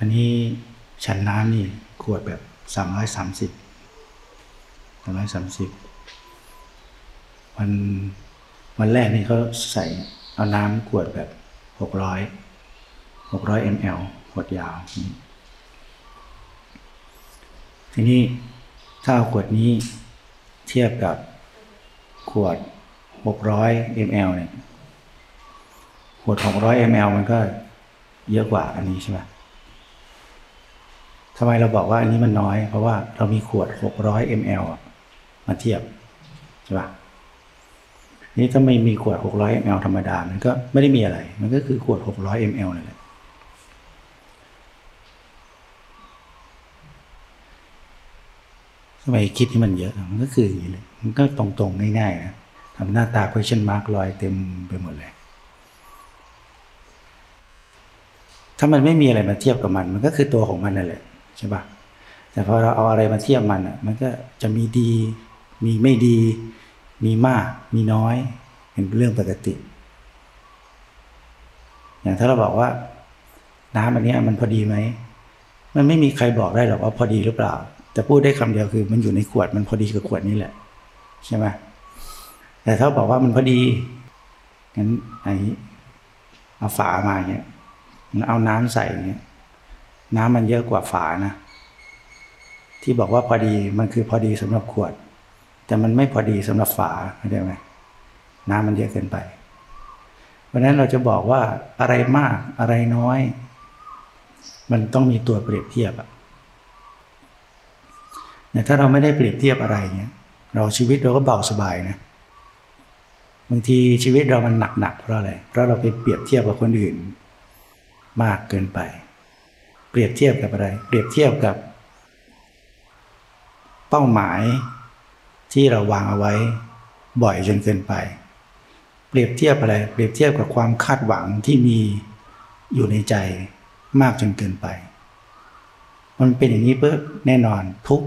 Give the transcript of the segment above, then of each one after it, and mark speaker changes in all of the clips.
Speaker 1: วันนี้ฉันน้ำนี่ขวดแบบสามร้อยสามสิบสามร้อยสามสิบวันวันแรกนี่เขาใส่เอาน้ำขวดแบบหกร้อยหกร้อยมลขวดยาว ทีนี้ถ้าเอาขวดนี้เทียบกับขวดหกร้อยมลเนี่ยขวดหกร้อยมลมันก็เยอะกว่าอันนี้ใช่ไหม ทำไมเราบอกว่าอันนี้มันน้อย เพราะว่าเรามีขวด 600 ml มาเทียบใช่ปะนี่ถ้าไม่มีขวด 600 ml ธรรมดา มันก็ไม่ได้มีอะไร มันก็คือขวด 600 ml นั่นแหละทำไมคิดที่มันเยอะ มันก็คืออย่างนี้เลย มันก็ตรงๆ ง่ายๆนะทำหน้าตา question mark ลอยเต็มไปหมดเลย ถ้ามันไม่มีอะไรมาเทียบกับมัน มันก็คือตัวของมันนั่นแหละ ใช่ปะแต่พอเราเอาอะไรมาเทียบมันอะมันก็จะมีดี มีไม่ดี มีมาก มีน้อย เป็นเรื่องปกติ อย่างถ้าเราบอกว่า น้ำอันนี้มันพอดีไหมมันไม่มีใครบอกได้หรอกว่าพอดีหรือเปล่า แต่พูดได้คำเดียวคือ มันอยู่ในขวดมันพอดีกับขวดนี้แหละ ใช่ไหมแต่ถ้าบอกว่ามันพอดีงั้นไอ้เอาฝามาเงี้ยเอาน้ำใส่เงี้ย น้ำมันเยอะกว่าฝานะ ที่บอกว่าพอดีมันคือพอดีสำหรับขวด แต่มันไม่พอดีสำหรับฝาเข้าใจไหมน้ำมันเยอะเกินไป เพราะนั้นเราจะบอกว่าอะไรมากอะไรน้อย มันต้องมีตัวเปรียบเทียบอะแต่ถ้าเราไม่ได้เปรียบเทียบอะไรเงี้ย เราชีวิตเราก็เบาสบายนะบางทีชีวิตเรามันหนักๆเพราะอะไรเพราะเราไปเปรียบเทียบกับคนอื่น มากเกินไป เปรียบเทียบกับอะไร เปรียบเทียบกับ เป้าหมายที่เราวางเอาไว้บ่อยจนเกินไป เปรียบเทียบอะไร เปรียบเทียบกับความคาดหวังที่มีอยู่ในใจมากจนเกินไป มันเป็นอย่างนี้เพื่อแน่นอนทุก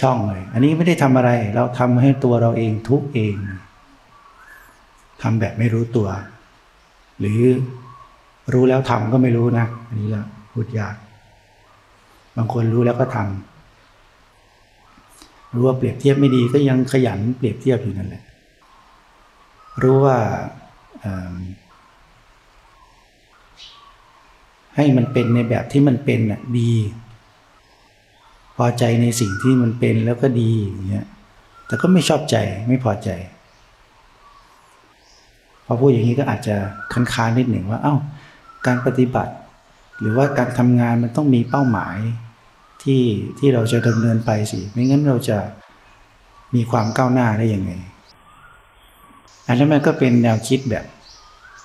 Speaker 1: ช่องเลย อันนี้ไม่ได้ทำอะไร เราทำให้ตัวเราเองทุกเองทำแบบไม่รู้ตัว หรือรู้แล้วทำก็ไม่รู้นะ อันนี้ละ พูดยาก บางคนรู้แล้วก็ทำรู้ว่าเปรียบเทียบไม่ดีก็ยังขยันเปรียบเทียบอยู่นั่นแหละ รู้ว่าให้มันเป็นในแบบที่มันเป็นน่ะดี พอใจในสิ่งที่มันเป็นแล้วก็ดีอย่างเงี้ยแต่ก็ไม่ชอบใจไม่พอใจ พอพูดอย่างนี้ก็อาจจะคันค้านนิดหนึ่งว่า เอา้า การปฏิบัติ หรือว่าการทำงานมันต้องมีเป้าหมายที่ที่เราจะดำเนินไปสิไม่งั้นเราจะมีความก้าวหน้าได้ยังไง อันนั้นมันก็เป็นแนวคิดแบบ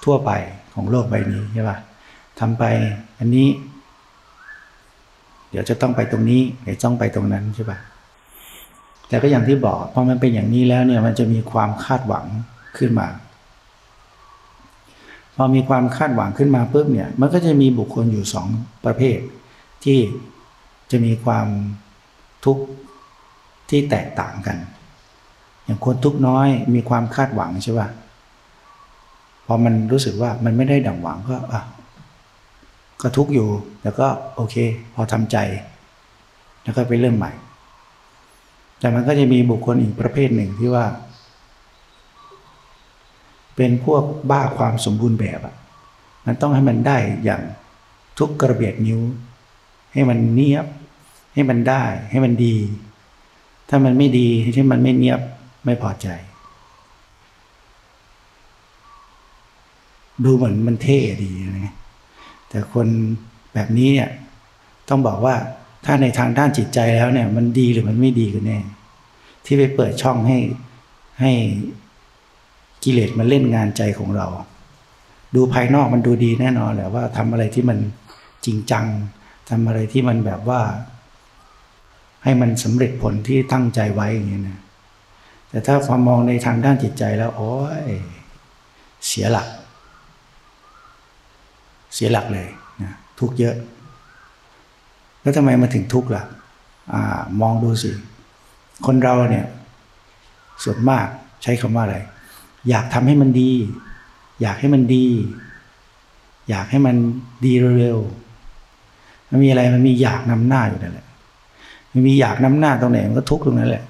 Speaker 1: ทั่วไปของโลกใบนี้ใช่ปะทำไปอันนี้ เดี๋ยวจะต้องไปตรงนี้เดี๋ยวต้องไปตรงนั้นใช่ป่ะแต่ก็อย่างที่บอกพอมันเป็นอย่างนี้แล้วเนี่ยมันจะมีความคาดหวังขึ้นมา พอมีความคาดหวังขึ้นมาปุ๊บเนี่ยมันก็จะมีบุคคลอยู่สองประเภท ที่จะมีความทุกข์ที่แตกต่างกัน อย่างคนทุกข์น้อยมีความคาดหวังใช่ป่ะพอมันรู้สึกว่ามันไม่ได้ดังหวังก็อะก็ทุกข์อยู่แต่ก็โอเค พอทำใจ แล้วก็ไปเริ่มใหม่ แต่มันก็จะมีบุคคลอีกประเภทหนึ่งที่ว่า เป็นพวกบ้าความสมบูรณ์แบบอะมันต้องให้มันได้อย่างทุกกระเบียดนิ้ว ให้มันเนียบ ให้มันได้ ให้มันดี ถ้ามันไม่ดีที่มันไม่เนียบไม่พอใจ ดูเหมือนมันเท่ดีนะแต่คนแบบนี้เนี่ยต้องบอกว่าถ้าในทางด้านจิตใจแล้วเนี่ย มันดีหรือมันไม่ดีกันแน่ที่ไปเปิดช่องให้ให้ กิเลสมันเล่นงานใจของเรา ดูภายนอกมันดูดีแน่นอนแหละว่าทำอะไรที่มันจริงจังทำอะไรที่มันแบบว่า ให้มันสำเร็จผลที่ตั้งใจไว้อย่างนี้นะแต่ถ้าความมองในทางด้านจิตใจแล้วโอ้ยเสียหลัก เสียหลักเลยนะทุกเยอะ แล้วทำไมมาถึงทุกข์ล่ะอ่ามองดูสิ คนเราเนี่ย ส่วนมากใช้คำว่าอะไร อยากทำให้มันดี อยากให้มันดี อยากให้มันดีเร็วมันมีอะไรมันมีอยากนำหน้าอยู่นั่นแหละมันมีอยากนำหน้าตรงไหนมันก็ทุกตรงนั้นแหละ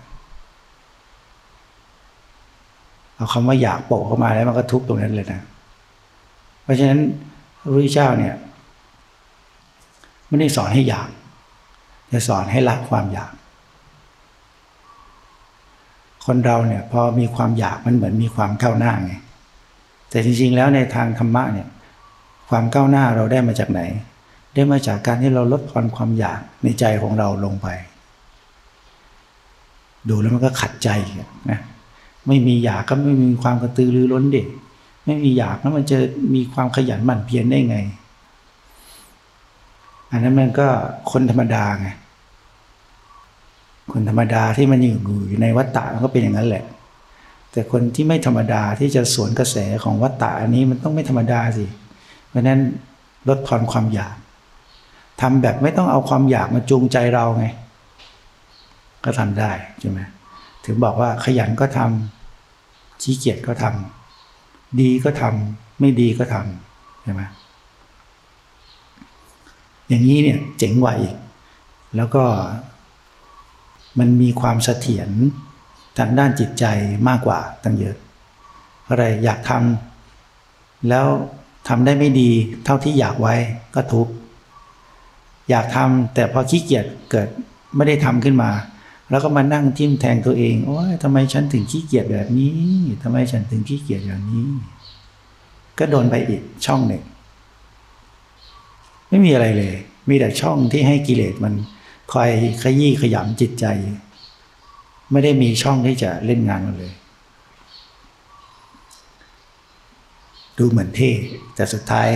Speaker 1: เอาคำว่าอยากโปะเข้ามาแล้วมันก็ทุกตรงนั้นเลยนะ เพราะฉะนั้นพระพุทธเจ้าเนี่ยไม่ได้สอนให้อยากจะสอนให้ละความอยาก คนเราเนี่ยพอมีความอยากมันเหมือนมีความก้าวหน้าไงแต่จริงๆ แล้วในทางธรรมะเนี่ยความก้าวหน้าเราได้มาจากไหน ได้มาจากการที่เราลดทอนความอยากในใจของเราลงไป ดูแล้วมันก็ขัดใจนะไม่มีอยากก็ไม่มีความกระตือรือร้นเด็กไม่มีอยากแล้วมันจะมีความขยันหมั่นเพียรได้ไง อันนั้นมันก็คนธรรมดาไง คนธรรมดาที่มันอยู่ในวัฏฏะมันก็เป็นอย่างนั้นแหละ แต่คนที่ไม่ธรรมดาที่จะสวนกระแสของวัฏฏะอันนี้มันต้องไม่ธรรมดาสิ เพราะนั้นลดทอนความอยากทำแบบไม่ต้องเอาความอยากมาจูงใจเราไง ก็ทำได้ใช่ไหมถึงบอกว่าขยันก็ทำชี้เกียจก็ทำดีก็ทำไม่ดีก็ทำใช่ไหมอย่างนี้เนี่ยเจ๋งกว่าอีก แล้วก็ มันมีความเสถียรทางด้านจิตใจมากกว่าตั้งเยอะ อะไรอยากทำแล้วทำได้ไม่ดีเท่าที่อยากไว้ก็ทุกข์อยากทำแต่พอขี้เกียจเกิดไม่ได้ทำขึ้นมา แล้วก็มานั่งทิ่มแทงตัวเองโอ้ยทำไมฉันถึงขี้เกียจแบบนี้ทำไมฉันถึงขี้เกียจอย่างนี้ ก็โดนไปอีกช่องหนึ่ง ไม่มีอะไรเลย มีแต่ช่องที่ให้กิเลสมัน คอยขยี้ขยำจิตใจ ไม่ได้มีช่องที่จะเล่นงานมันเลย ดูเหมือนเท่แต่สุดท้าย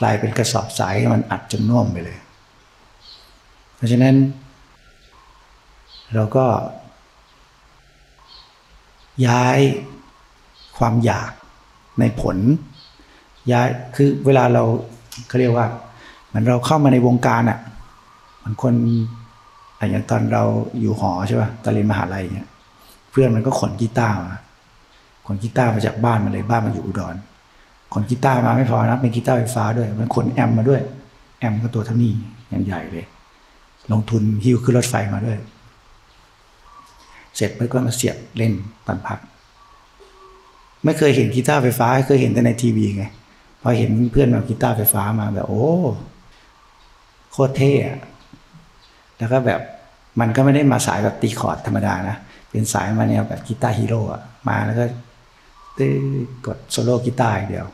Speaker 1: กลายเป็นกระสอบสายมันอัดจนน่วมไปเลย เพราะฉะนั้น เราก็ ย้ายความอยากในผล ย้ายคือเวลาเราเขาเรียกว่า เหมือนเราเข้ามาในวงการอะ่ะมันคนอย่างตอนเราอยู่หอใช่ป่ะตอนเรียนมหาลัยเนี่ยเพื่อนมันก็ขนกีตาร์มาขนกีตาร์มาจากบ้านมาเลยบ้านมันอยู่อุดรขนกีตาร์มาไม่พอนะเป็นกีตาร์ไฟฟ้าด้วย มันขนแอมมาด้วย แอมก็ตัวเท่านี้อย่างใหญ่เลย ลงทุนหิ้วขึ้นรถไฟมาด้วย เสร็จมันก็มาเสียบเล่นตอนพัก ไม่เคยเห็นกีตาร์ไฟฟ้าเคยเห็นแต่ในทีวีไงพอเห็นเพื่อนมากีตาร์ไฟฟ้ามาแบบโอ้โคตรเท่อะ แล้วก็แบบมันก็ไม่ได้มาสายแบบตีคอร์ดธรรมดานะ เป็นสายมาแนวแบบ Guitar Hero อะมาแล้วก็ตื้อกดโซโล่กีตาร์อย่างเดียว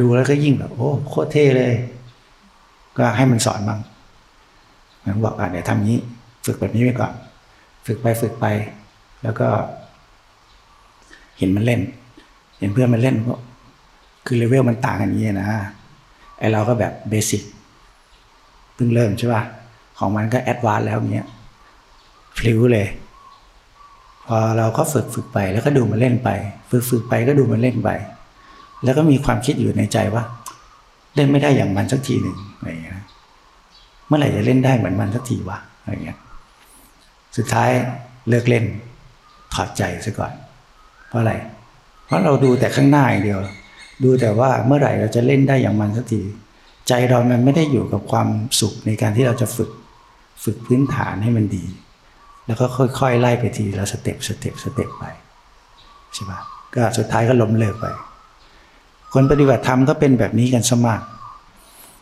Speaker 1: ดูแล้วก็ยิ่งแบบโอ้โคตรเท่เลย ก็ให้มันสอนบ้างมันบอกอะเดี๋ยวทำนี้ ฝึกแบบนี้ไปก่อน ฝึกไปฝึกไป แล้วก็ เห็นมันเล่น เห็นเพื่อนมันเล่นก็คือเลเวลมันต่างกันอย่างนี้นะไอ้เราก็แบบ basicเพิ่งเริ่มใช่ป่ะ ของมันก็แอดวานแล้วเนี้ยพลิ้วเลย พอเราก็ฝึกฝึกไปแล้วก็ดูมันเล่นไป ฝึกฝึกไปก็ดูมันเล่นไป แล้วก็มีความคิดอยู่ในใจว่า เล่นไม่ได้อย่างมันสักทีหนึ่งอะไรอย่างเงี้ยเมื่อไหร่จะเล่นได้เหมือนมันสักทีวะอะไรเงี้ยสุดท้ายเลิกเล่น ถอดใจซะก่อน เพราะอะไร เพราะเราดูแต่ข้างหน้าอย่างเดียว ดูแต่ว่าเมื่อไหร่เราจะเล่นได้อย่างมันสักที ใจเรามันไม่ได้อยู่กับความสุขในการที่เราจะฝึก ฝึกพื้นฐานให้มันดี แล้วก็ค่อยๆ ไล่ไปทีละ step step step ไปใช่ปะก็สุดท้ายก็ล้มเลิกไป คนปฏิบัติธรรมก็เป็นแบบนี้กันซะมาก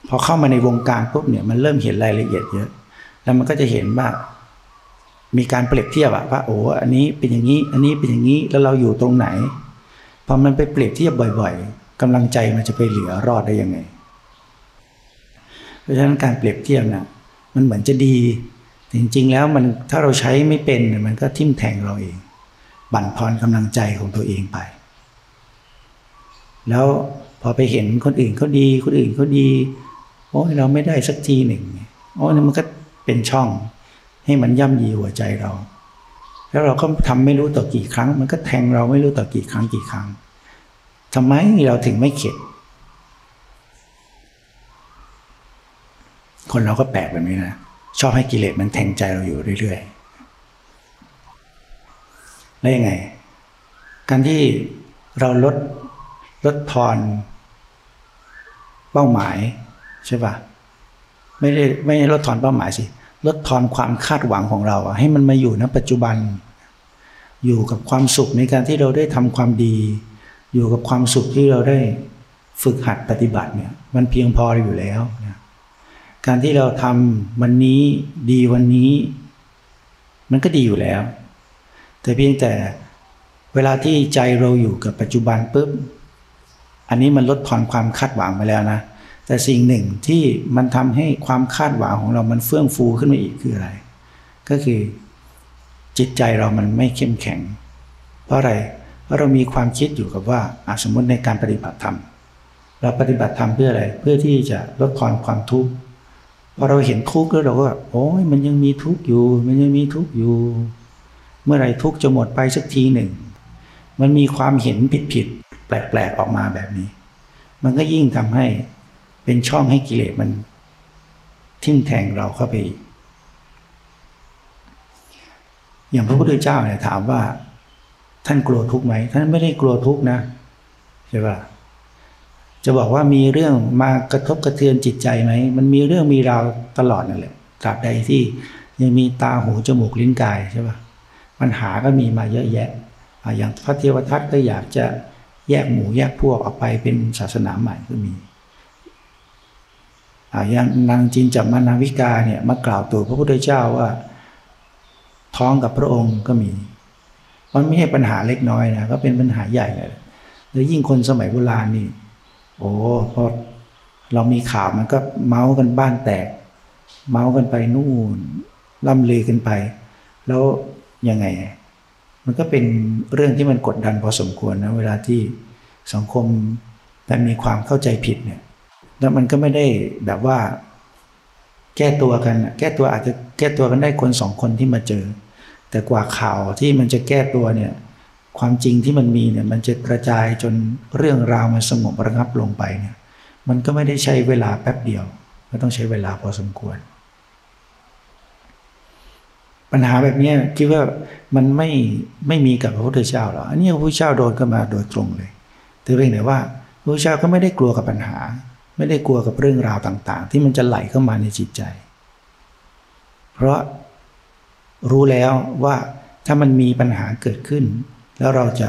Speaker 1: พอเข้ามาในวงการปุ๊บเนี่ยมันเริ่มเห็นรายละเอียดเยอะ แล้วมันก็จะเห็นว่ามีการเปรียบเทียบอะว่าโอ้อันนี้เป็นอย่างนี้ อันนี้เป็นอย่างนี้แล้วเราอยู่ตรงไหนพอมันไปเปรียบเทียบบ่อยๆกำลังใจมันจะไปเหลือรอดได้ยังไง เพราะฉะนั้นการเปรียบเทียบนะ มันเหมือนจะดีจริง ๆ แล้วมันถ้าเราใช้ไม่เป็นมันก็ทิ่มแทงเราเอง บั่นทอนกำลังใจของตัวเองไป แล้วพอไปเห็นคนอื่นเขาดี คนอื่นเขาดีโอ้ยเราไม่ได้สักทีหนึ่งโอ้ยมันก็เป็นช่อง ให้มันย่ำยีหัวใจเรา แล้วเราก็ทำไม่รู้ต่อกี่ครั้ง มันก็แทงเราไม่รู้ต่อกี่ครั้งกี่ครั้งทำไมเราถึงไม่เข็ด คนเราก็แปลกแบบนี้นะ ชอบให้กิเลสมันแทงใจเราอยู่เรื่อยๆ แล้วยังไง การที่เราลดลดทอนเป้าหมายใช่ปะไม่ได้ไม่ลดทอนเป้าหมายสิ ลดทอนความคาดหวังของเราให้มันมาอยู่ณปัจจุบัน อยู่กับความสุขในการที่เราได้ทำความดี อยู่กับความสุขที่เราได้ฝึกหัดปฏิบัติเนี่ย มันเพียงพออยู่แล้วนะ การที่เราทำวันนี้ดีวันนี้ มันก็ดีอยู่แล้ว แต่เพียงแต่เวลาที่ใจเราอยู่กับปัจจุบันปุ๊บอันนี้มันลดทอนความคาดหวังไปแล้วนะ แต่สิ่งหนึ่งที่มันทำให้ความคาดหวังของเรามันเฟื่องฟูขึ้นมาอีกคืออะไร ก็คือจิตใจเรามันไม่เข้มแข็ง เพราะอะไร เพราะเรามีความคิดอยู่กับว่าสมมติในการปฏิบัติธรรม เราปฏิบัติธรรมเพื่ออะไร เพื่อที่จะลดทอนความทุกข์ พอเราเห็นทุกข์แล้วเราก็แบบโอ้ยมันยังมีทุกข์อยู่ มันยังมีทุกข์อยู่ เมื่อไรทุกข์จะหมดไปสักทีหนึ่ง มันมีความเห็นผิดๆแปลกๆออกมาแบบนี้ มันก็ยิ่งทำให้เป็นช่องให้กิเลสมัน ทิ่มแทงเราเข้าไปอีกอย่างพระพุทธเจ้าเนี่ยถามว่า ท่านกลัวทุกข์ไหมท่านไม่ได้กลัวทุกข์นะใช่ป่ะ จะบอกว่ามีเรื่องมากระทบกระเทือนจิตใจไหม มันมีเรื่องมีราวตลอดนั่นแหละตราบใดที่ยังมีตาหูจมูกลิ้นกายใช่ป่ะปัญหาก็มีมาเยอะแยะ อย่างพระเทวทัตก็อยากจะแยกหมู่แยกพวกออกไปเป็นศาสนาใหม่ก็มีอย่างนางจินจับมานาวิกาเนี่ยมากล่าวตัวพระพุทธเจ้าว่าท้องกับพระองค์ก็มี มันไม่ใช่ปัญหาเล็กน้อยนะก็เป็นปัญหาใหญ่เลยแล้วยิ่งคนสมัยโบราณนี่ โอ้พอเรามีข่าวมันก็เมาส์กันบ้านแตก เมาส์กันไปนู่นล่ำลือกันไป แล้วยังไง มันก็เป็นเรื่องที่มันกดดันพอสมควรนะเวลาที่สังคมแต่มีความเข้าใจผิดเนี่ย แล้วมันก็ไม่ได้แบบว่า แก้ตัวกัน แก้ตัวอาจจะแก้ตัวกันได้คนสองคนที่มาเจอ แต่กว่าข่าวที่มันจะแก้ตัวเนี่ย ความจริงที่มันมีเนี่ยมันจะกระจายจนเรื่องราวมันสงบระงับลงไปเนี่ยมันก็ไม่ได้ใช้เวลาแป๊บเดียวก็ต้องใช้เวลาพอสมควร ปัญหาแบบนี้คิดว่ามันไม่ไม่มีกับพระพุทธเจ้าหรอกอันนี้พระพุทธเจ้าโดนก็มาโดยตรงเลยแต่เพียงแต่ว่าพระพุทธเจ้าก็ไม่ได้กลัวกับปัญหา ไม่ได้กลัวกับเรื่องราวต่าง ๆ ที่มันจะไหลเข้ามาในจิตใจ เพราะรู้แล้วว่าถ้ามันมีปัญหาเกิดขึ้น แล้วเราจะ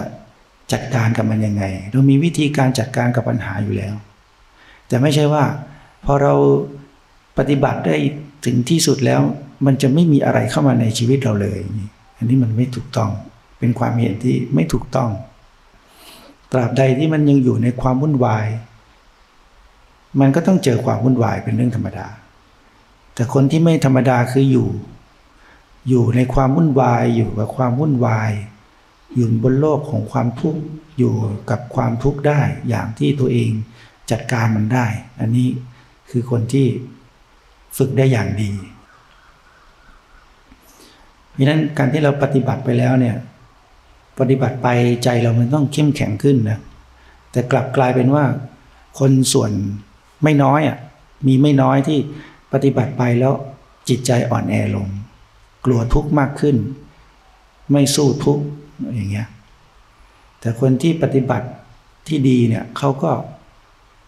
Speaker 1: จัดการกับมันยังไง เรามีวิธีการจัดการกับปัญหาอยู่แล้ว แต่ไม่ใช่ว่าพอเราปฏิบัติได้ถึงที่สุดแล้ว มันจะไม่มีอะไรเข้ามาในชีวิตเราเลย อันนี้มันไม่ถูกต้อง เป็นความเห็นที่ไม่ถูกต้อง ตราบใดที่มันยังอยู่ในความวุ่นวาย มันก็ต้องเจอความวุ่นวายเป็นเรื่องธรรมดา แต่คนที่ไม่ธรรมดาคืออยู่ อยู่ในความวุ่นวายอยู่กับความวุ่นวาย อยู่บนโลกของความทุกข์อยู่กับความทุกข์ได้อย่างที่ตัวเองจัดการมันได้ อันนี้คือคนที่ฝึกได้อย่างดี เพราะนั้นการที่เราปฏิบัติไปแล้วเนี่ยปฏิบัติไปใจเรามันต้องเข้มแข็งขึ้นนะแต่กลับกลายเป็นว่า คนส่วนไม่น้อยอะมีไม่น้อยที่ปฏิบัติไปแล้วจิตใจอ่อนแอลง กลัวทุกข์มากขึ้น ไม่สู้ทุกข์ อย่างเงี้ยแต่คนที่ปฏิบัติที่ดีเนี่ยเขาก็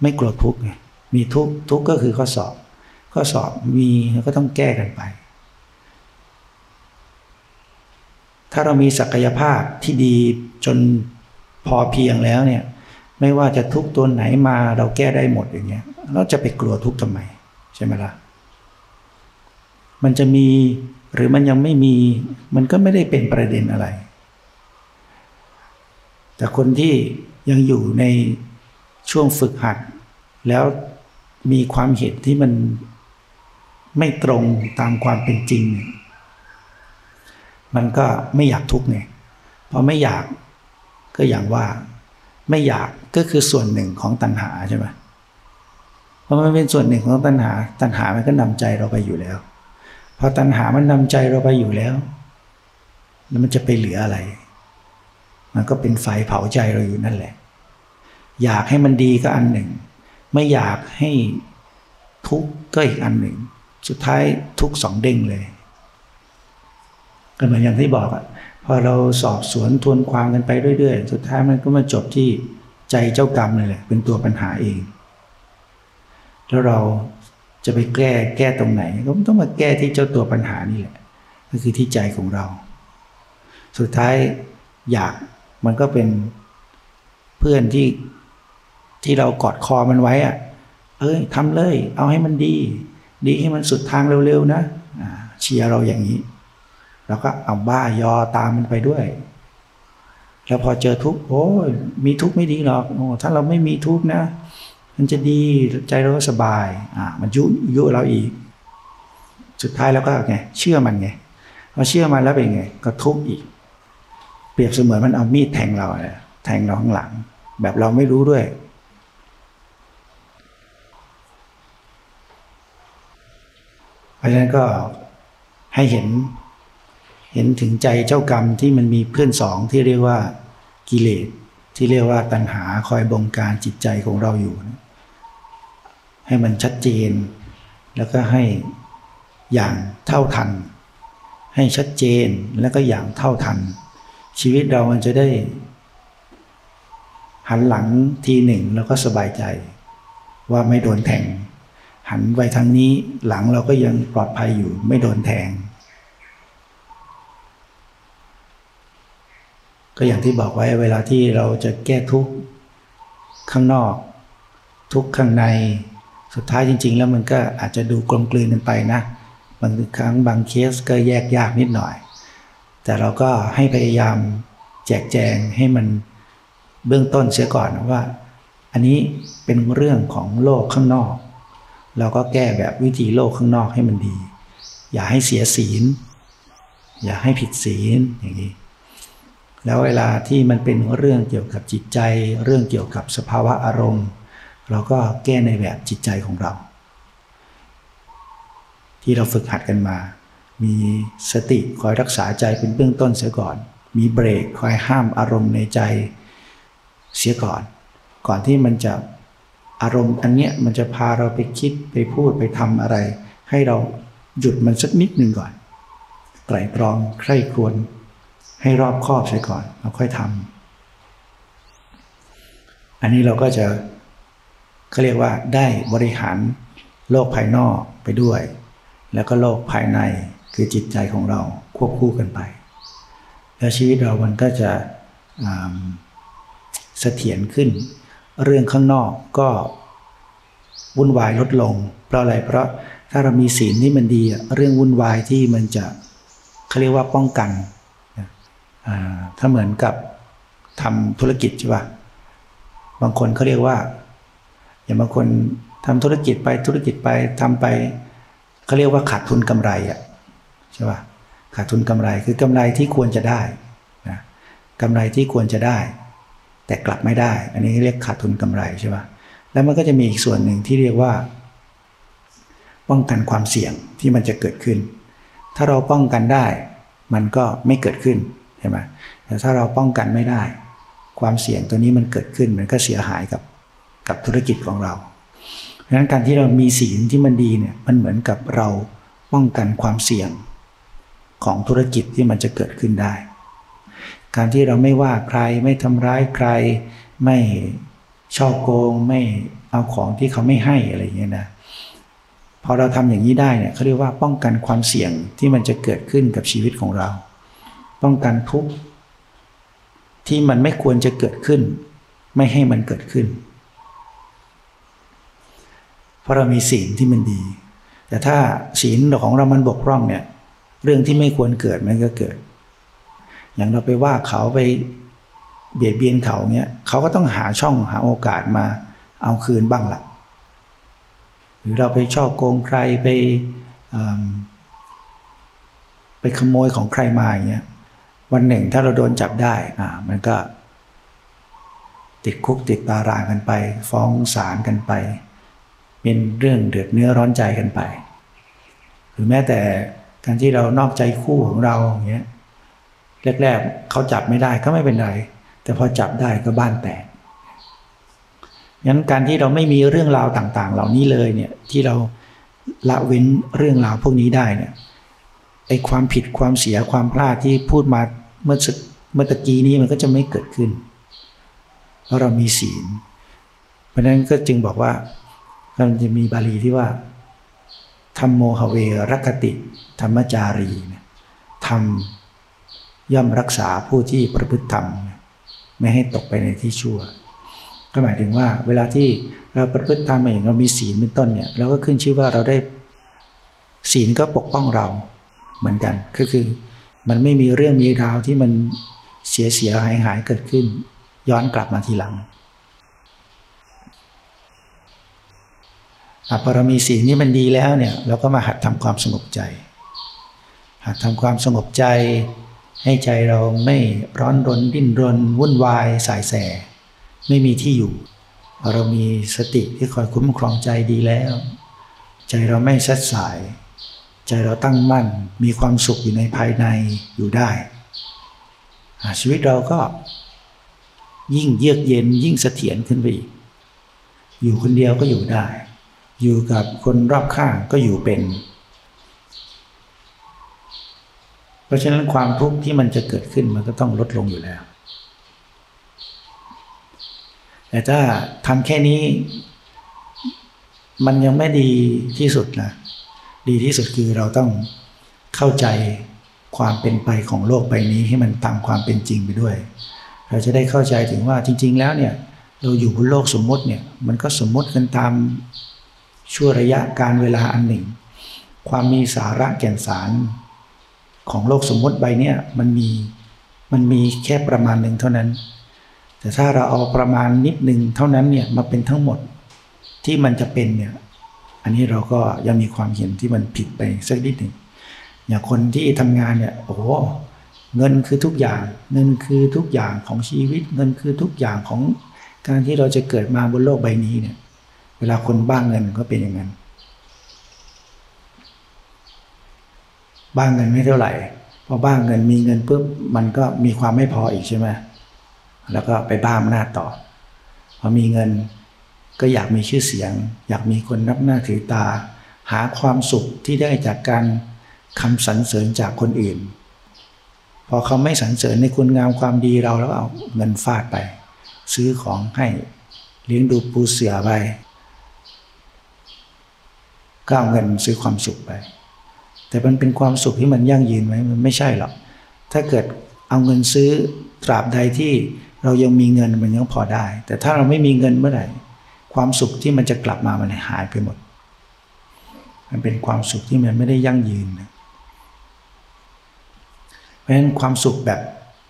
Speaker 1: ไม่กลัวทุกข์ไงมีทุกข์ทุกข์ก็คือข้อสอบ ข้อสอบมีก็ต้องแก้กันไป ถ้าเรามีศักยภาพที่ดีจนพอเพียงแล้วเนี่ยไม่ว่าจะทุกตัวไหนมาเราแก้ได้หมดอย่างเงี้ยเราจะไปกลัวทุกข์ทำไม ใช่ไหมละ่ะมันจะมีหรือมันยังไม่มีมันก็ไม่ได้เป็นประเด็นอะไร แต่คนที่ยังอยู่ในช่วงฝึกหัด แล้วมีความเห็นที่มันไม่ตรงตามความเป็นจริง มันก็ไม่อยากทุกข์ไงพอไม่อยากก็อย่างว่าไม่อยากก็คือส่วนหนึ่งของตัณหาใช่ไหมเพราะมันเป็นส่วนหนึ่งของตัณหา ตัณหามันก็นำใจเราไปอยู่แล้วพอตัณหามันนำใจเราไปอยู่แล้ว แล้วมันจะไปเหลืออะไร มันก็เป็นไฟเผาใจเราอยู่นั่นแหละ อยากให้มันดีก็อันหนึ่ง ไม่อยากให้ทุกข์ก็อีกอันหนึ่ง สุดท้ายทุกสองเด้งเลยก็เหมือนอย่างที่บอกอะพอเราสอบสวนทวนความกันไปเรื่อยๆ สุดท้ายมันก็มาจบที่ใจเจ้ากรรมเลยแหละ เป็นตัวปัญหาเอง แล้วเราจะไปแก้แก้ตรงไหน ก็ต้องมาแก้ที่เจ้าตัวปัญหานี่แหละก็คือที่ใจของเรา สุดท้ายอยาก มันก็เป็นเพื่อนที่ที่เรากอดคอมันไว้อะเอ้ยทำเลย เอาให้มันดี ดีให้มันสุดทางเร็วๆนะเชียร์เราอย่างนี้ แล้วก็เอาบ้ายอตามมันไปด้วย แล้วพอเจอทุกข์โอ้ยมีทุกข์ไม่ดีหรอกโอ้ถ้าเราไม่มีทุกข์นะ มันจะดีใจเราก็สบาย อ่า มันยุยุเราอีก สุดท้ายแล้วก็ไงเชื่อมันไงพอเชื่อมันแล้วเป็นไง ก็ทุกข์อีก เปรียบเสมือนมันเอามีดแทงเราเลยแทงเราข้างหลัง แบบเราไม่รู้ด้วย เพราะฉะนั้นก็ให้เห็นเห็นถึงใจเจ้ากรรมที่มันมีเพื่อนสองที่เรียกว่ากิเลสที่เรียกว่าตัณหาคอยบงการจิตใจของเราอยู่ให้มันชัดเจน แล้วก็ให้อย่างเท่าทัน ให้ชัดเจนแล้วก็อย่างเท่าทัน ชีวิตเรามันจะได้ หันหลังทีหนึ่งแล้วก็สบายใจ ว่าไม่โดนแทง หันไปทางนี้หลังเราก็ยังปลอดภัยอยู่ไม่โดนแทง ก็อย่างที่บอกไว้เวลาที่เราจะแก้ทุกข์ข้างนอก ทุกข์ข้างในสุดท้ายจริง ๆ แล้วมันก็อาจจะดูกลมกลืนกันไปนะบางครั้งบางเคสก็แยกยากนิดหน่อย แต่เราก็ให้พยายามแจกแจงให้มันเบื้องต้นเสียก่อนว่า อันนี้เป็นเรื่องของโลกข้างนอก เราก็แก้แบบวิธีโลกข้างนอกให้มันดี อย่าให้เสียศีล อย่าให้ผิดศีลอย่างนี้แล้วเวลาที่มันเป็นเรื่องเกี่ยวกับจิตใจ เรื่องเกี่ยวกับสภาวะอารมณ์ เราก็แก้ในแบบจิตใจของเรา ที่เราฝึกหัดกันมา มีสติคอยรักษาใจเป็นเบื้องต้นเสียก่อน มีเบรกคอยห้ามอารมณ์ในใจเสียก่อน ก่อนที่มันจะอารมณ์อันเนี้ยมันจะพาเราไปคิดไปพูดไปทำอะไร ให้เราหยุดมันสักนิดหนึ่งก่อนไตรตรองใคร่ครวญให้รอบคอบเสียก่อนเราค่อยทำอันนี้เราก็จะเขาเรียกว่าได้บริหารโลกภายนอกไปด้วย แล้วก็โลกภายใน คือจิตใจของเราควบคู่กันไป แล้วชีวิตเรามันก็จะเสถียรขึ้น เรื่องข้างนอกก็วุ่นวายลดลง เพราะอะไรเพราะถ้าเรามีศีลที่มันดีเรื่องวุ่นวายที่มันจะเขาเรียกว่าป้องกันถ้าเหมือนกับทำธุรกิจใช่ปะบางคนเขาเรียกว่า อย่างบางคนทำธุรกิจไปธุรกิจไปทำไปเขาเรียกว่าขาดทุนกำไรอะ ใช่ป่ะขาดทุนกำไรคือกำไรที่ควรจะได้นะกำไรที่ควรจะได้ แต่กลับไม่ได้ อันนี้เรียกขาดทุนกำไรใช่ป่ะแล้วมันก็จะมีอีกส่วนหนึ่งที่เรียกว่า ป้องกันความเสี่ยงที่มันจะเกิดขึ้น ถ้าเราป้องกันได้ มันก็ไม่เกิดขึ้นใช่ไหมแต่ถ้าเราป้องกันไม่ได้ ความเสี่ยงตัวนี้มันเกิดขึ้นมันก็เสียหายกับกับธุรกิจของเราเพราะฉะนั้นการที่เรามีศีลที่มันดีเนี่ยมันเหมือนกับเราป้องกันความเสี่ยง ของธุรกิจที่มันจะเกิดขึ้นได้ การที่เราไม่ว่าใครไม่ทำร้ายใคร ไม่ช่อโกง ไม่เอาของที่เขาไม่ให้อะไรอย่างเงี้ยนะพอเราทำอย่างนี้ได้เนี่ยเขาเรียกว่าป้องกันความเสี่ยงที่มันจะเกิดขึ้นกับชีวิตของเรา ป้องกันทุกข์ที่มันไม่ควรจะเกิดขึ้น ไม่ให้มันเกิดขึ้น เพราะเรามีศีลที่มันดี แต่ถ้าศีลของเรามันบกพร่องเนี่ย เรื่องที่ไม่ควรเกิดมันก็เกิด อย่างเราไปว่าเขาไปเบียดเบียนเขาเนี่ยเขาก็ต้องหาช่องหาโอกาสมาเอาคืนบ้างละหรือเราไปช่อโกงใครไปไปขโมยของใครมาอย่างเงี้ยวันหนึ่งถ้าเราโดนจับได้อ่ามันก็ ติดคุกติดตารางกันไป ฟ้องศาลกันไป เป็นเรื่องเดือดเนื้อร้อนใจกันไป หรือแม้แต่ การที่เรานอกใจคู่ของเราอย่างเงี้ยแรกๆเขาจับไม่ได้ก็ไม่เป็นไร แต่พอจับได้ก็บ้านแตกงั้นการที่เราไม่มีเรื่องราวต่าง ๆ เหล่านี้เลยเนี่ยที่เราละเว้นเรื่องราวพวกนี้ได้เนี่ยไอความผิดความเสียความพลาดที่พูดมาเมื่อเมื่อตะกี้นี้มันก็จะไม่เกิดขึ้น เพราะเรามีศีล เพราะนั้นก็จึงบอกว่ามันจะมีบาลีที่ว่าธรรมโมหเวรคติ ธรรมจารีเนี่ยธรรมย่อมรักษาผู้ที่ประพฤติธรรม ไม่ให้ตกไปในที่ชั่ว ก็หมายถึงว่าเวลาที่เราประพฤติธรรมเองเรามีศีลเป็นต้นเนี่ยเราก็ขึ้นชื่อว่าเราได้ศีลก็ปกป้องเราเหมือนกันก็คือมันไม่มีเรื่องมีราวที่มันเสียเสียหายหายเกิดขึ้น ย้อนกลับมาทีหลังพอเรามีสิ่งนี้มันดีแล้วเนี่ยเราก็มาหัดทำความสงบใจ หัดทำความสงบใจ ให้ใจเราไม่ร้อนรนดิ้นรน วุ่นวายสายแส ไม่มีที่อยู่ เรามีสติที่คอยคุ้มครองใจดีแล้ว ใจเราไม่ซัดสาย ใจเราตั้งมั่นมีความสุขอยู่ในภายในอยู่ได้ ชีวิตเราก็ยิ่งเยือกเย็นยิ่งเสถียรขึ้นไปอีก อยู่คนเดียวก็อยู่ได้ อยู่กับคนรอบข้างก็อยู่เป็น เพราะฉะนั้นความทุกข์ที่มันจะเกิดขึ้นมันก็ต้องลดลงอยู่แล้ว แต่ถ้าทำแค่นี้ มันยังไม่ดีที่สุดนะ ดีที่สุดคือเราต้องเข้าใจความเป็นไปของโลกใบนี้ให้มันตามความเป็นจริงไปด้วย เราจะได้เข้าใจถึงว่าจริง ๆ แล้วเนี่ย เราอยู่บนโลกสมมติเนี่ย มันก็สมมติกันตามชั่วระยะการเวลาอันหนึ่ง ความมีสาระแก่นสาร ของโลกสมมติใบนี้มันมีมันมีแค่ประมาณหนึ่งเท่านั้น แต่ถ้าเราเอาประมาณนิดหนึ่งเท่านั้นเนี่ยมาเป็นทั้งหมดที่มันจะเป็นเนี่ย อันนี้เราก็ยังมีความเห็นที่มันผิดไปสักนิดหนึ่งอย่างคนที่ทำงานเนี่ยโอ้เงินคือทุกอย่าง เงินคือทุกอย่างของชีวิต เงินคือทุกอย่างของการที่เราจะเกิดมาบนโลกใบนี้เนี่ย เวลาคนบ้างเงินก็เป็นอย่างนั้น บ้างเงินไม่เท่าไหร่พอบ้างเงินมีเงินปุ๊บมันก็มีความไม่พออีกใช่ไหมแล้วก็ไปบ้ามหน้าต่อพอมีเงินก็อยากมีชื่อเสียง อยากมีคนนับหน้าถือตา หาความสุขที่ได้จากการคำสรรเสริญจากคนอื่น พอเขาไม่สรรเสริญในคุณงามความดีเราแล้วเอาเงินฟาดไป ซื้อของให้เลี้ยงดูปูเสือไปก็เอาเงินซื้อความสุขไป แต่มันเป็นความสุขที่มันยั่งยืนไหมมันไม่ใช่หรอก ถ้าเกิดเอาเงินซื้อตราบใดที่เรายังมีเงินมันยังพอได้ แต่ถ้าเราไม่มีเงินเมื่อไหร่ ความสุขที่มันจะกลับมามันหายไปหมด มันเป็นความสุขที่มันไม่ได้ยั่งยืนนะเพราะฉะนั้นความสุขแบบ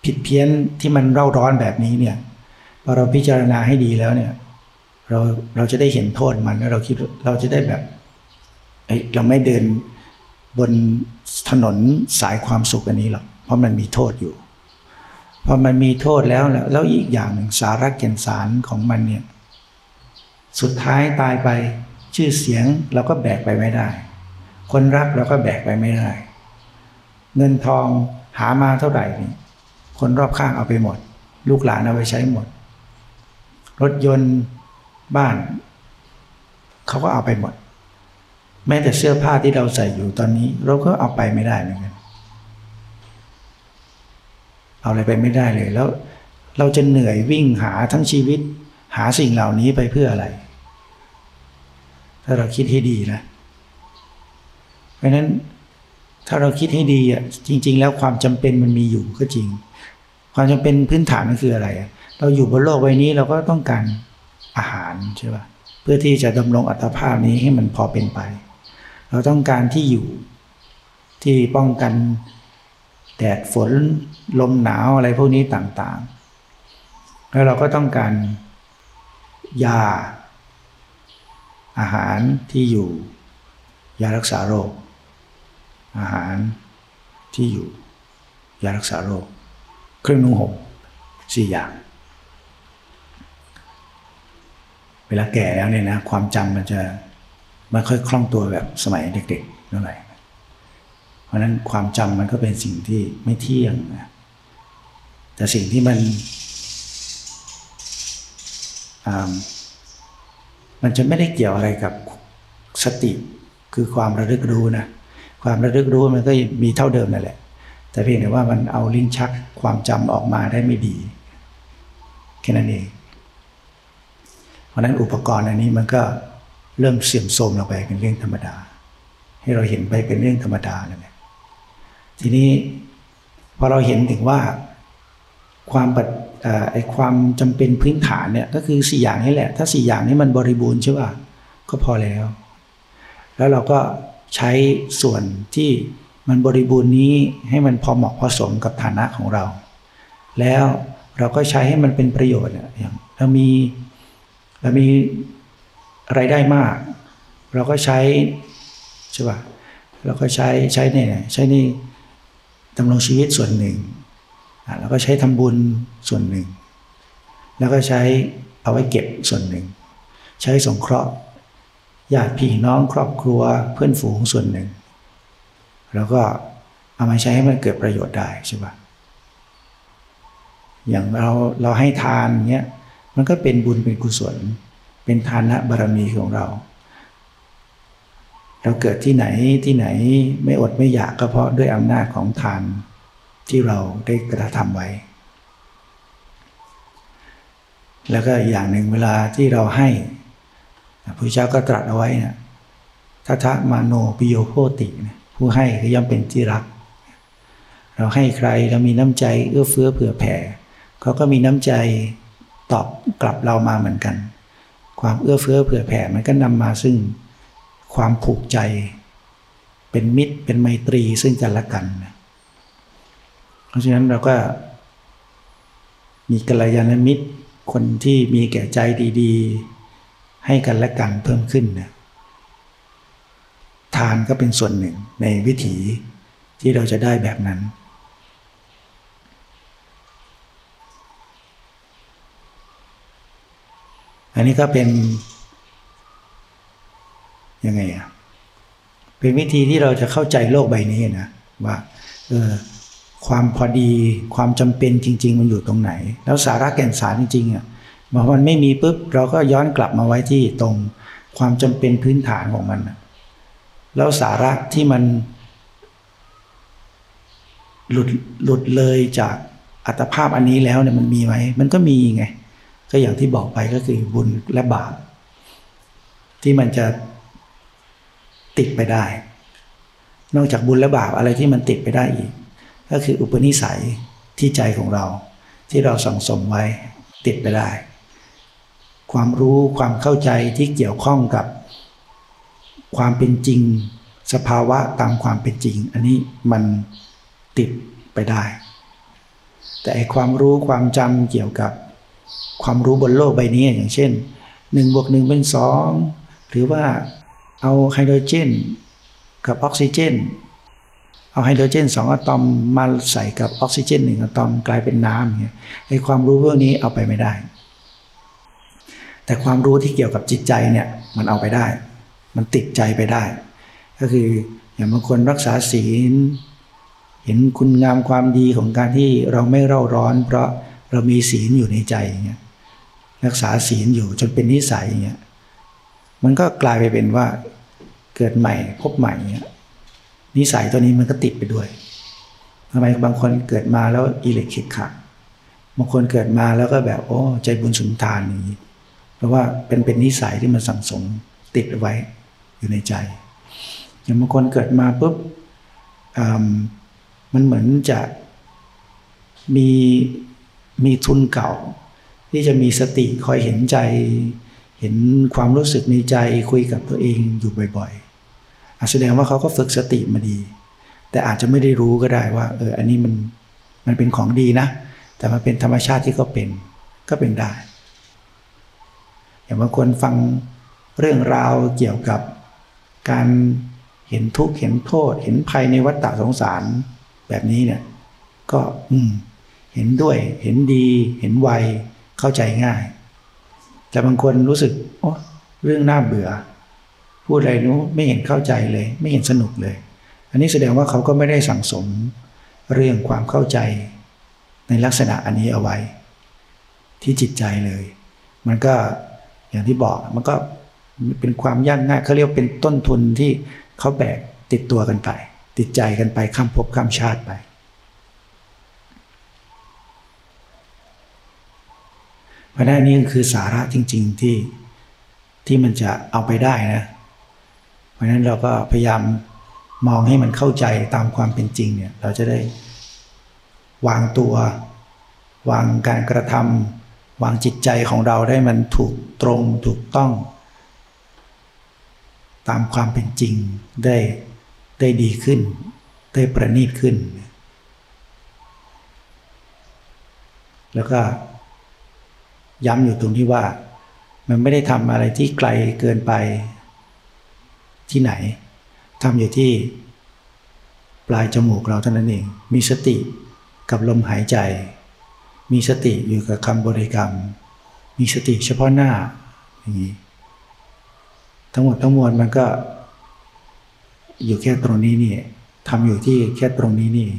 Speaker 1: ผิดเพี้ยนที่มันเร่าร้อนแบบนี้เนี่ยพอเราพิจารณาให้ดีแล้วเนี่ยเราเราจะได้เห็นโทษมันแล้วเราคิดเราจะได้แบบเราไม่เดิน บนถนนสายความสุขอันนี้หรอกเพราะมันมีโทษอยู่พอมันมีโทษแล้วแล้วอีกอย่างหนึ่งสาระแก่นสารของมันเนี่ยสุดท้ายตายไปชื่อเสียงเราก็แบกไปไม่ได้ คนรักเราก็แบกไปไม่ได้ เงินทองหามาเท่าไหร่นี่คนรอบข้างเอาไปหมด ลูกหลานเอาไปใช้หมด รถยนต์บ้าน เขาก็เอาไปหมด แม้แต่เสื้อผ้าที่เราใส่อยู่ตอนนี้ เราก็เอาไปไม่ได้เหมือนกันเอาอะไรไปไม่ได้เลยแล้ว เราจะเหนื่อยวิ่งหาทั้งชีวิต หาสิ่งเหล่านี้ไปเพื่ออะไร ถ้าเราคิดให้ดีนะ เพราะนั้นถ้าเราคิดให้ดีอะจริง ๆ แล้วความจำเป็นมันมีอยู่ก็จริง ความจำเป็นพื้นฐานนั่นคืออะไรเราอยู่บนโลกใบนี้เราก็ต้องการอาหารใช่ป่ะเพื่อที่จะดำรงอัตภาพนี้ให้มันพอเป็นไป เราต้องการที่อยู่ที่ป้องกันแดดฝนลมหนาวอะไรพวกนี้ต่างๆ แล้วเราก็ต้องการยา อาหารที่อยู่ ยารักษาโรค อาหารที่อยู่ ยารักษาโรค เครื่องนุ่งห่มสี่อย่าง เวลาแก่แล้วเนี่ยนะ ความจำมันจะ ไม่ค่อยคล่องตัวแบบสมัยเด็กๆเท่าไหร่เพราะนั้นความจำมันก็เป็นสิ่งที่ไม่เที่ยงนะแต่สิ่งที่มันมันจะไม่ได้เกี่ยวอะไรกับสติคือความระลึกรู้นะความระลึกรู้มันก็มีเท่าเดิมนั่นแหละ แต่เพียงแต่ว่ามันเอาลิ้นชักความจำออกมาได้ไม่ดีแค่นั้นเอง เพราะนั้นอุปกรณ์อันนี้มันก็ เริ่มเสื่อมโทรมลงไปเป็นเรื่องธรรมดา ให้เราเห็นไปเป็นเรื่องธรรมดานั่นแหละทีนี้พอเราเห็นถึงว่าความปัดไอความจำเป็นพื้นฐานเนี่ยก็คือสี่อย่างนี้แหละ ถ้าสี่อย่างนี้มันบริบูรณ์ใช่ป่ะก็พอแล้ว แล้วเราก็ใช้ส่วนที่มันบริบูรณ์นี้ให้มันพอเหมาะพอสมกับฐานะของเรา แล้วเราก็ใช้ให้มันเป็นประโยชน์อะอย่างเรามีเรามี ไรายได้มาก เราก็ใช้ใช่ป่ะเราก็ใช้ใช้ในใช้ในดำรงชีวิตส่วนหนึ่งอะแล้วก็ใช้ทำบุญส่วนหนึ่ง แล้วก็ใช้เอาไว้เก็บส่วนหนึ่ง ใช้สงเคราะห์ญาติพี่น้องครอบครัวเพื่อนฝูงส่วนหนึ่ง แล้วก็เอามาใช้ให้มันเกิดประโยชน์ได้ใช่ป่ะอย่างเราเราให้ทานเนี้ยมันก็เป็นบุญเป็นกุศล เป็นทานะบารมีของเรา เราเกิดที่ไหนที่ไหนไม่อดไม่อยากก็เพราะด้วยอำนาจของทานที่เราได้กระทำไว้ แล้วก็อีกอย่างหนึ่งเวลาที่เราให้พระเจ้าก็ตรัสเอาไว้นะทัทะมาโนปิโยโพตินะผู้ให้ก็ย่อมเป็นที่รัก เราให้ใครเรามีน้ำใจเอื้อเฟื้อเผื่อแผ่เขาก็มีน้ำใจตอบกลับเรามาเหมือนกัน ความเอื้อเฟื้อเผื่อแผ่มันก็นำมาซึ่งความผูกใจ เป็นมิตรเป็นไมตรีซึ่งกันและกัน เพราะฉะนั้นเราก็ มีกัลยาณมิตร คนที่มีแก่ใจดีๆ ให้กันและกันเพิ่มขึ้นนะทานก็เป็นส่วนหนึ่งในวิถีที่เราจะได้แบบนั้น อันนี้ก็เป็นยังไงอะเป็นวิธีที่เราจะเข้าใจโลกใบนี้นะว่าเออความพอดีความจำเป็นจริง ๆ มันอยู่ตรงไหน แล้วสาระแก่นสารจริงๆอะพอมันไม่มีปุ๊บเราก็ย้อนกลับมาไว้ที่ตรงความจำเป็นพื้นฐานของมันแล้วสาระที่มัน หลุดหลุดเลยจากอัตภาพอันนี้แล้วเนี่ยมันมีไหมมันก็มีไง ก็อย่างที่บอกไปก็คือบุญและบาปที่มันจะติดไปได้ นอกจากบุญและบาปอะไรที่มันติดไปได้อีก ก็คืออุปนิสัยที่ใจของเรา ที่เราสั่งสมไว้ติดไปได้ ความรู้ความเข้าใจที่เกี่ยวข้องกับความเป็นจริง สภาวะตามความเป็นจริง อันนี้มันติดไปได้ แต่ความรู้ความจำเกี่ยวกับ ความรู้บนโลกใบนี้อย่างเช่น1บวก1เป็น 2 หรือว่าเอาไฮโดรเจน กับออกซิเจน เอาไฮโดรเจนสองอะตอมมาใส่กับออกซิเจนหนึ่งอะตอมกลายเป็นน้ำเงี้ยไอความรู้พวกนี้เอาไปไม่ได้ แต่ความรู้ที่เกี่ยวกับจิตใจเนี่ยมันเอาไปได้ มันติดใจไปได้ ก็คืออย่างบางคนรักษาศีล เห็นคุณงามความดีของการที่เราไม่เร่าร้อน เพราะเรามีศีลอยู่ในใจเงี้ย รักษาศีลอยู่จนเป็นนิสัยอย่างเงี้ยมันก็กลายไปเป็นว่าเกิดใหม่พบใหม่เงี้ยนิสัยตัวนี้มันก็ติดไปด้วยทำไมบางคนเกิดมาแล้วอิเล็กขิกขักบางคนเกิดมาแล้วก็แบบโอ้ใจบุญสุนทานนี้เพราะว่าเป็นเป็นนิสัยที่มันสั่งสมติดไว้อยู่ในใจอย่างบางคนเกิดมาปุ๊บมันเหมือนจะมีมีทุนเก่า ที่จะมีสติคอยเห็นใจ เห็นความรู้สึกในใจคุยกับตัวเองอยู่บ่อยๆอแสดงว่าเขาก็ฝึกสติมาดี แต่อาจจะไม่ได้รู้ก็ได้ว่า เอออันนี้มันมันเป็นของดีนะ แต่มันเป็นธรรมชาติที่เขาเป็นก็เป็นได้ อย่างบางคนฟังเรื่องราวเกี่ยวกับการเห็นทุกข์เห็นโทษ เห็นภัยในวัฏฏะสงสารแบบนี้เนี่ยก็อืมเห็นด้วยเห็นดีเห็นไว เข้าใจง่าย แต่บางคนรู้สึกโอ้เรื่องน่าเบื่อ พูดอะไรนู้ไม่เห็นเข้าใจเลย ไม่เห็นสนุกเลย อันนี้แสดงว่าเขาก็ไม่ได้สั่งสมเรื่องความเข้าใจ ในลักษณะอันนี้เอาไว้ ที่จิตใจเลย มันก็อย่างที่บอกมันก็เป็นความยากง่ายเขาเรียกเป็นต้นทุนที่เขาแบกติดตัวกันไป ติดใจกันไปข้ามภพข้ามชาติไป เพราะนั้นนี่คือสาระจริง ๆที่ที่มันจะเอาไปได้นะ เพราะฉะนั้นเราก็พยายามมองให้มันเข้าใจตามความเป็นจริงเนี่ย เราจะได้วางตัว วางการกระทำวางจิตใจของเราได้มันถูกตรงถูกต้อง ตามความเป็นจริงได้ได้ดีขึ้น ได้ประณีตขึ้น แล้วก็ ย้ำอยู่ตรงที่ว่า มันไม่ได้ทำอะไรที่ไกลเกินไปที่ไหนทำอยู่ที่ ปลายจมูกเราเท่านั้นเอง มีสติกับลมหายใจ มีสติอยู่กับคำบริกรรม มีสติเฉพาะหน้าอย่างนี้ทั้งหมดทั้งมวลมันก็ อยู่แค่ตรงนี้นี่ทำอยู่ที่แค่ตรงนี้นี่